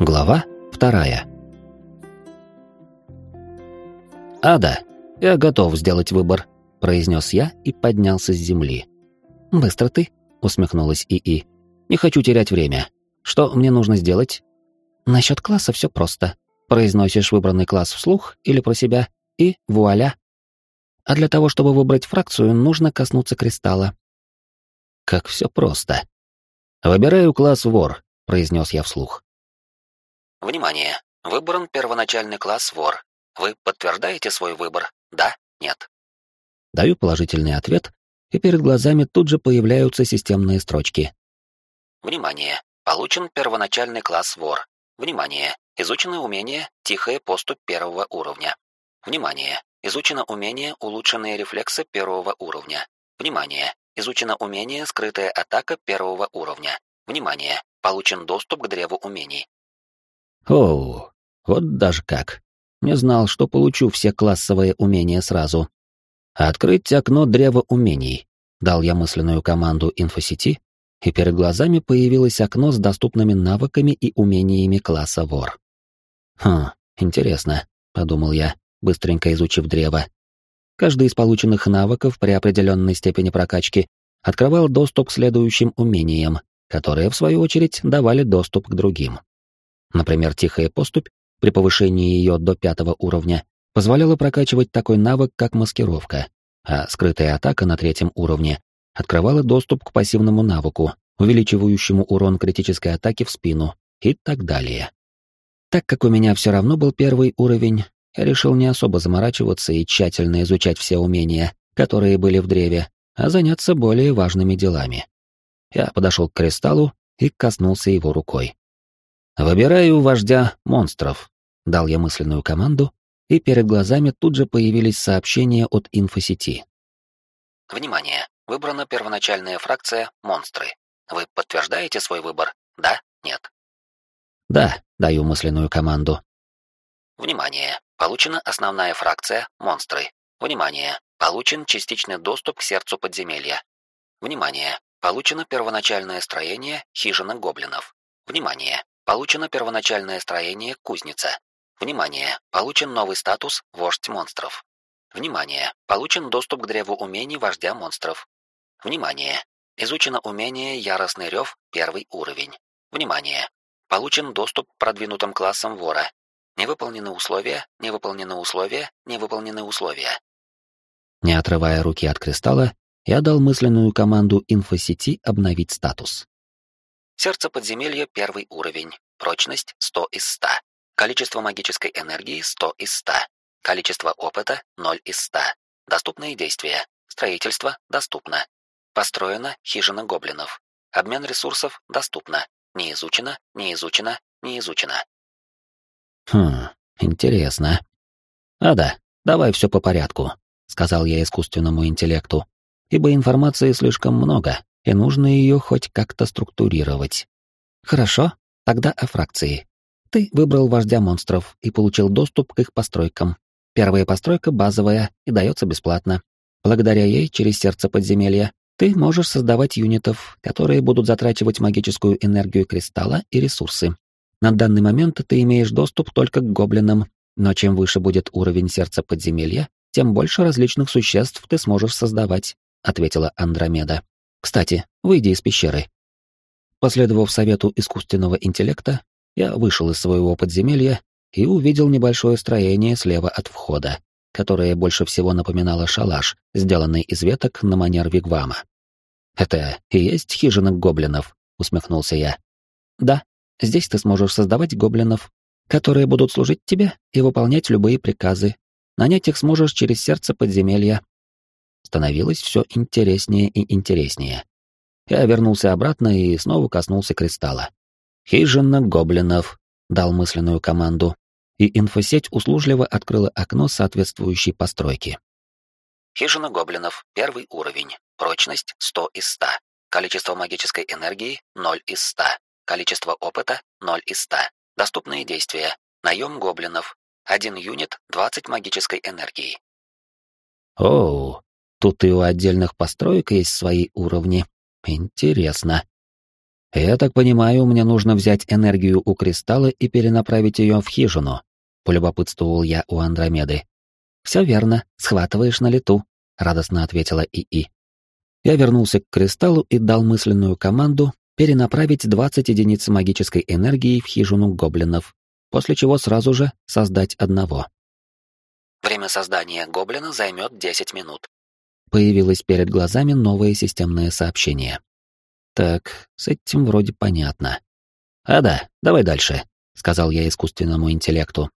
Глава вторая. «Ада, я готов сделать выбор», — произнес я и поднялся с земли. «Быстро ты», — усмехнулась ИИ. «Не хочу терять время. Что мне нужно сделать?» «Насчет класса все просто. Произносишь выбранный класс вслух или про себя, и вуаля. А для того, чтобы выбрать фракцию, нужно коснуться кристалла». «Как все просто», «Выбираю класс вор», — произнес я вслух. Внимание! Выбран первоначальный класс вор. Вы подтверждаете свой выбор? Да? Нет? Даю положительный ответ, и перед глазами тут же появляются системные строчки. Внимание! Получен первоначальный класс вор. Внимание! Изучено умение «Тихая поступь» первого уровня. Внимание! Изучено умение «Улучшенные рефлексы» первого уровня. Внимание! Изучено умение «Скрытая атака» первого уровня. Внимание! Получен доступ к древу умений. Оу, вот даже как. Не знал, что получу все классовые умения сразу. Открыть окно древа умений. Дал я мысленную команду инфосети, и перед глазами появилось окно с доступными навыками и умениями класса вор. Хм, интересно, подумал я, быстренько изучив древо. Каждый из полученных навыков при определенной степени прокачки открывал доступ к следующим умениям, которые, в свою очередь, давали доступ к другим. Например, тихая поступь при повышении ее до пятого уровня позволяла прокачивать такой навык, как маскировка, а скрытая атака на третьем уровне открывала доступ к пассивному навыку, увеличивающему урон критической атаки в спину и так далее. Так как у меня все равно был первый уровень, я решил не особо заморачиваться и тщательно изучать все умения, которые были в древе, а заняться более важными делами. Я подошел к кристаллу и коснулся его рукой. «Выбираю вождя монстров», — дал я мысленную команду, и перед глазами тут же появились сообщения от инфосети. «Внимание! Выбрана первоначальная фракция «Монстры». Вы подтверждаете свой выбор? Да? Нет?» «Да», — даю мысленную команду. «Внимание! Получена основная фракция «Монстры». Внимание! Получен частичный доступ к сердцу подземелья. Внимание! Получено первоначальное строение «Хижина гоблинов». Внимание! Получено первоначальное строение «Кузница». Внимание! Получен новый статус «Вождь монстров». Внимание! Получен доступ к древу умений вождя монстров. Внимание! Изучено умение «Яростный рев» первый уровень. Внимание! Получен доступ к продвинутым классам вора. Не выполнены условия, не выполнены условия, не выполнены условия. Не отрывая руки от кристалла, я дал мысленную команду инфосети обновить статус. Сердце подземелья первый уровень. Прочность 100 из 100. Количество магической энергии 100 из 100. Количество опыта 0 из 100. Доступные действия. Строительство доступно. Построена хижина гоблинов. Обмен ресурсов доступно. Не изучено, не изучено, не изучено. Хм, интересно. А да, давай все по порядку, сказал я искусственному интеллекту, ибо информации слишком много, и нужно ее хоть как-то структурировать. Хорошо, тогда о фракции. Ты выбрал вождя монстров и получил доступ к их постройкам. Первая постройка базовая и дается бесплатно. Благодаря ей через сердце подземелья ты можешь создавать юнитов, которые будут затрачивать магическую энергию кристалла и ресурсы. На данный момент ты имеешь доступ только к гоблинам, но чем выше будет уровень сердца подземелья, тем больше различных существ ты сможешь создавать, ответила Андромеда. Кстати, выйди из пещеры. Последовав совету искусственного интеллекта, я вышел из своего подземелья и увидел небольшое строение слева от входа, которое больше всего напоминало шалаш, сделанный из веток на манер вигвама. «Это и есть хижина гоблинов?» — усмехнулся я. «Да, здесь ты сможешь создавать гоблинов, которые будут служить тебе и выполнять любые приказы. Нанять их сможешь через сердце подземелья, становилось все интереснее и интереснее. Я вернулся обратно и снова коснулся кристалла. «Хижина гоблинов», — дал мысленную команду, и инфосеть услужливо открыла окно соответствующей постройки. Хижина гоблинов, первый уровень. Прочность 100 из 100. Количество магической энергии 0 из 100. Количество опыта 0 из 100. Доступные действия. Наем гоблинов. Один юнит 20 магической энергии. Оу, Тут и у отдельных построек есть свои уровни. Интересно. «Я так понимаю, мне нужно взять энергию у кристалла и перенаправить ее в хижину», — полюбопытствовал я у Андромеды. «Все верно, схватываешь на лету», — радостно ответила ИИ. Я вернулся к кристаллу и дал мысленную команду перенаправить 20 единиц магической энергии в хижину гоблинов, после чего сразу же создать одного. Время создания гоблина займет 10 минут. Появилось перед глазами новое системное сообщение. Так, с этим вроде понятно. А да, давай дальше, сказал я искусственному интеллекту.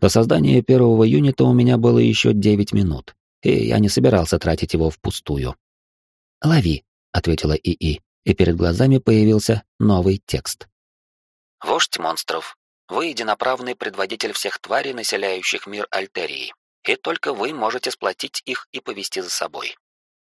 До создания первого юнита у меня было еще 9 минут, и я не собирался тратить его впустую. «Лови», — ответила ИИ, и перед глазами появился новый текст. «Вождь монстров, вы единоправный предводитель всех тварей, населяющих мир Альтерии, и только вы можете сплотить их и повести за собой.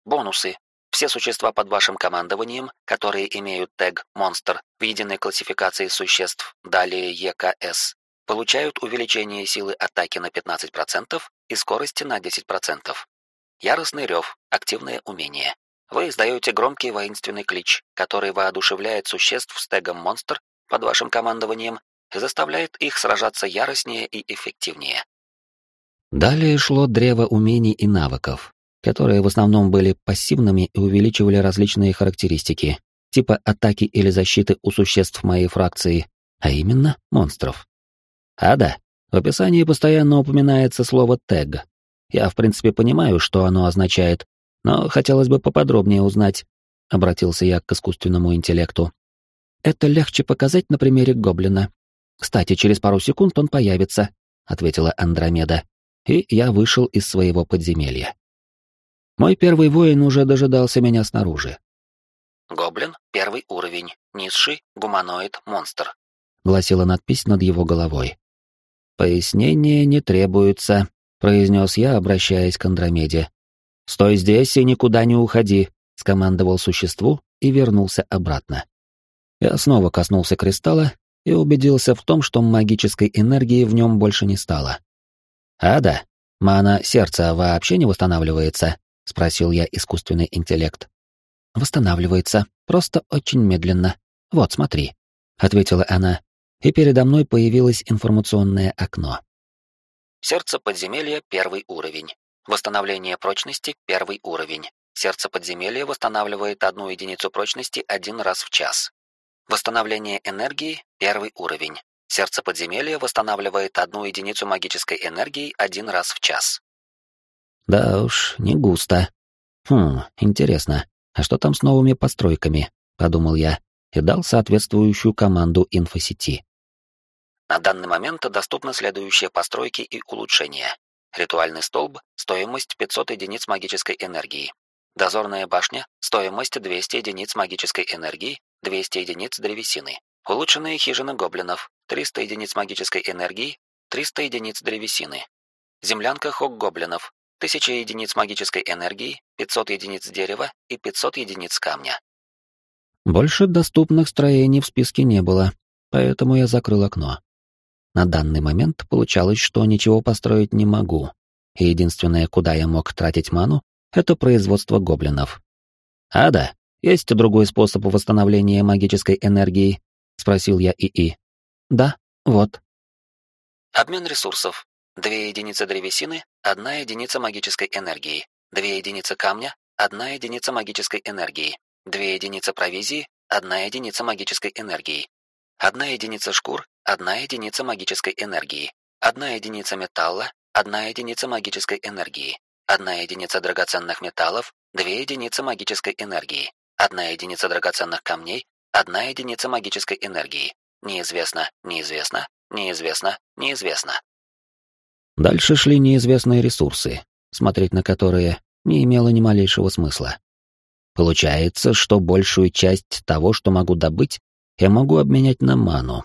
Бонусы. Все существа под вашим командованием, которые имеют тег «Монстр» в единой классификации существ, далее ЕКС, получают увеличение силы атаки на 15% и скорости на 10%. Яростный рев, активное умение. Вы издаете громкий воинственный клич, который воодушевляет существ с тегом «Монстр» под вашим командованием и заставляет их сражаться яростнее и эффективнее. Далее шло древо умений и навыков, которые в основном были пассивными и увеличивали различные характеристики, типа атаки или защиты у существ моей фракции, а именно монстров. А да, в описании постоянно упоминается слово «тег». Я, в принципе, понимаю, что оно означает, но хотелось бы поподробнее узнать, обратился я к искусственному интеллекту. Это легче показать на примере гоблина. Кстати, через пару секунд он появится, ответила Андромеда, и я вышел из своего подземелья. Мой первый воин уже дожидался меня снаружи. Гоблин, первый уровень, низший, гуманоид, монстр. Гласила надпись над его головой. Пояснение не требуется, произнес я, обращаясь к Андромеде. «Стой здесь и никуда не уходи», — скомандовал существу и вернулся обратно. Я снова коснулся кристалла и убедился в том, что магической энергии в нем больше не стало. «А да, мана сердца вообще не восстанавливается?» — спросил я искусственный интеллект. «Восстанавливается, просто очень медленно. Вот, смотри», — ответила она, и передо мной появилось информационное окно. Сердце подземелья — первый уровень. Восстановление прочности — первый уровень. Сердце подземелья восстанавливает одну единицу прочности один раз в час. Восстановление энергии — первый уровень. Сердце подземелья восстанавливает одну единицу магической энергии один раз в час. Да уж, не густо. Хм, интересно, а что там с новыми постройками? Подумал я и дал соответствующую команду инфосети. На данный момент доступны следующие постройки и улучшения. Ритуальный столб – стоимость 500 единиц магической энергии. Дозорная башня – стоимость 200 единиц магической энергии, 200 единиц древесины. Улучшенные хижины гоблинов – 300 единиц магической энергии, 300 единиц древесины. Землянка хок-гоблинов – 1000 единиц магической энергии, 500 единиц дерева и 500 единиц камня. Больше доступных строений в списке не было, поэтому я закрыл окно. На данный момент получалось, что ничего построить не могу. И единственное, куда я мог тратить ману, это производство гоблинов. А да, есть другой способ восстановления магической энергии, спросил я ИИ. Да, вот. Обмен ресурсов. Две единицы древесины, одна единица магической энергии. Две единицы камня, одна единица магической энергии. Две единицы провизии, одна единица магической энергии. Одна единица шкур, одна единица магической энергии, одна единица металла, одна единица магической энергии, одна единица драгоценных металлов, две единицы магической энергии, одна единица драгоценных камней, одна единица магической энергии. Неизвестно, неизвестно, неизвестно, неизвестно. Дальше шли неизвестные ресурсы, смотреть на которые не имело ни малейшего смысла. Получается, что большую часть того, что могу добыть, я могу обменять на ману.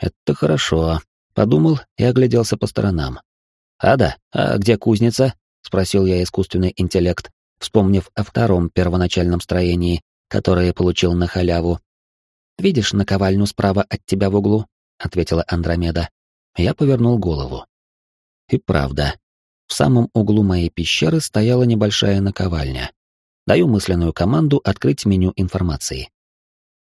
Это хорошо. Подумал и огляделся по сторонам. А да, а где кузница? Спросил я искусственный интеллект, вспомнив о втором первоначальном строении, которое получил на халяву. «Видишь наковальню справа от тебя в углу?» — ответила Андромеда. Я повернул голову. И правда, в самом углу моей пещеры стояла небольшая наковальня. Даю мысленную команду открыть меню информации.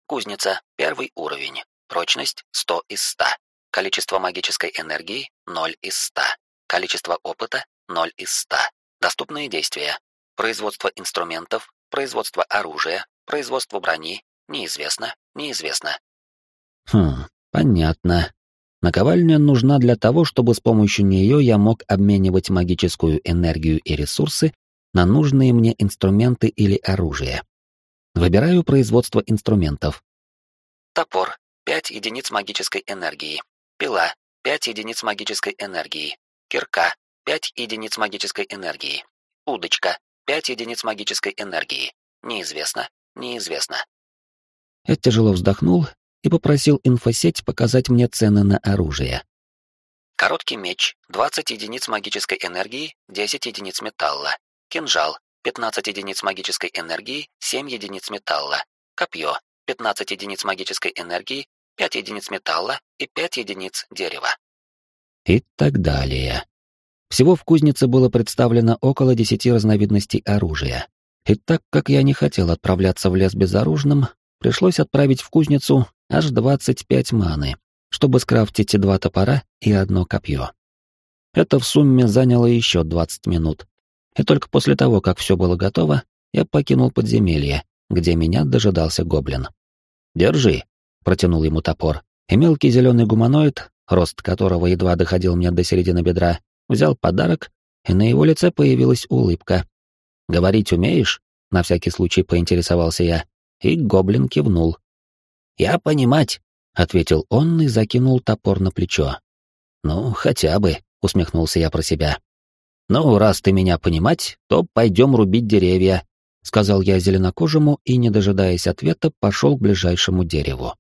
Кузница, первый уровень. Прочность 100 из 100. Количество магической энергии 0 из 100. Количество опыта 0 из 100. Доступные действия. Производство инструментов, производство оружия, производство брони, неизвестно, неизвестно. Хм, понятно. Наковальня нужна для того, чтобы с помощью нее я мог обменивать магическую энергию и ресурсы на нужные мне инструменты или оружие. Выбираю производство инструментов. Топор 5 единиц магической энергии. Пила 5 единиц магической энергии. Кирка 5 единиц магической энергии. Удочка 5 единиц магической энергии. Неизвестно, неизвестно. Я тяжело вздохнул и попросил инфосеть показать мне цены на оружие. Короткий меч 20 единиц магической энергии, 10 единиц металла. Кинжал 15 единиц магической энергии, 7 единиц металла. Копье 15 единиц магической энергии, 5 единиц металла и 5 единиц дерева. И так далее. Всего в кузнице было представлено около 10 разновидностей оружия. И так как я не хотел отправляться в лес безоружным, пришлось отправить в кузницу аж 25 маны, чтобы скрафтить два топора и одно копье. Это в сумме заняло еще 20 минут. И только после того, как все было готово, я покинул подземелье, где меня дожидался гоблин. «Держи», — протянул ему топор, и мелкий зеленый гуманоид, рост которого едва доходил мне до середины бедра, взял подарок, и на его лице появилась улыбка. «Говорить умеешь?» — на всякий случай поинтересовался я, и гоблин кивнул. «Я понимать», — ответил он и закинул топор на плечо. «Ну, хотя бы», — усмехнулся я про себя. «Ну, раз ты меня понимать, то пойдем рубить деревья», — сказал я зеленокожему и, не дожидаясь ответа, пошел к ближайшему дереву.